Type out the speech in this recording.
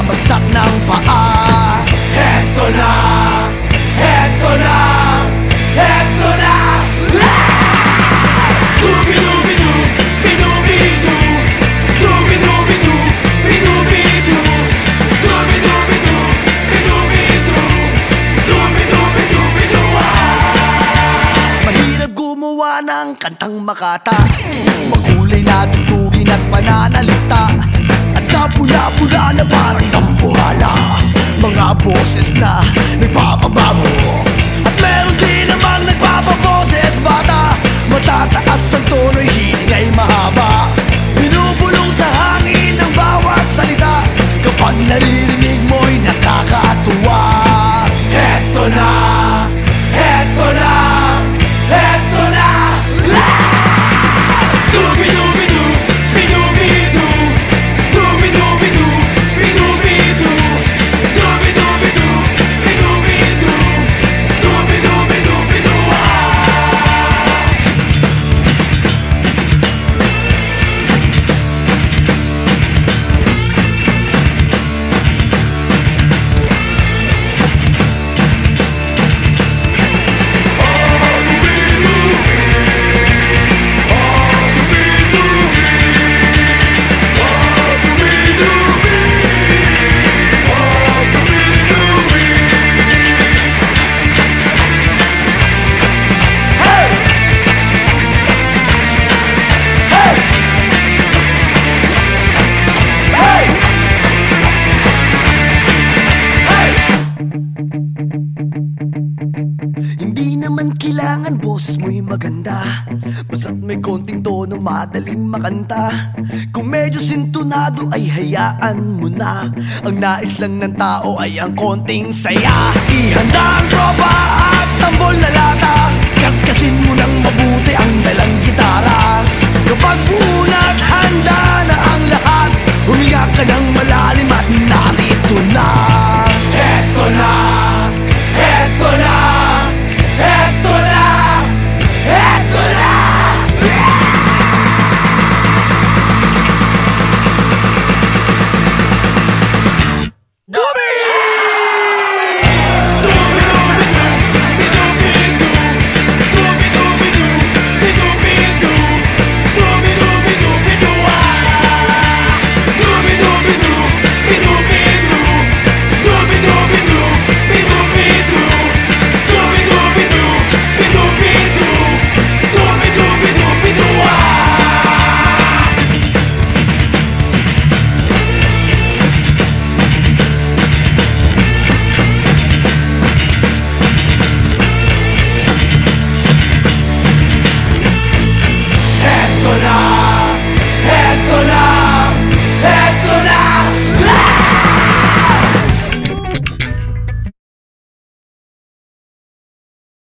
ang pasok sa bagsak ng paa. Heto na, heto na, heto na! Dubi-dubi-du, bidubi-du Dubi-dubi-du, bidubi-du Dubi-dubi-du, ng kantang makata. Makulay na tugtugin at pananalita. At kapula-pula na parang a bolsa está kailangan boses mo'y maganda. Basta't may konting tono madaling makanta. Kung medyo sintonado ay hayaan mo na. Ang nais lang ng tao ay ang konting saya. Ihanda ang tropa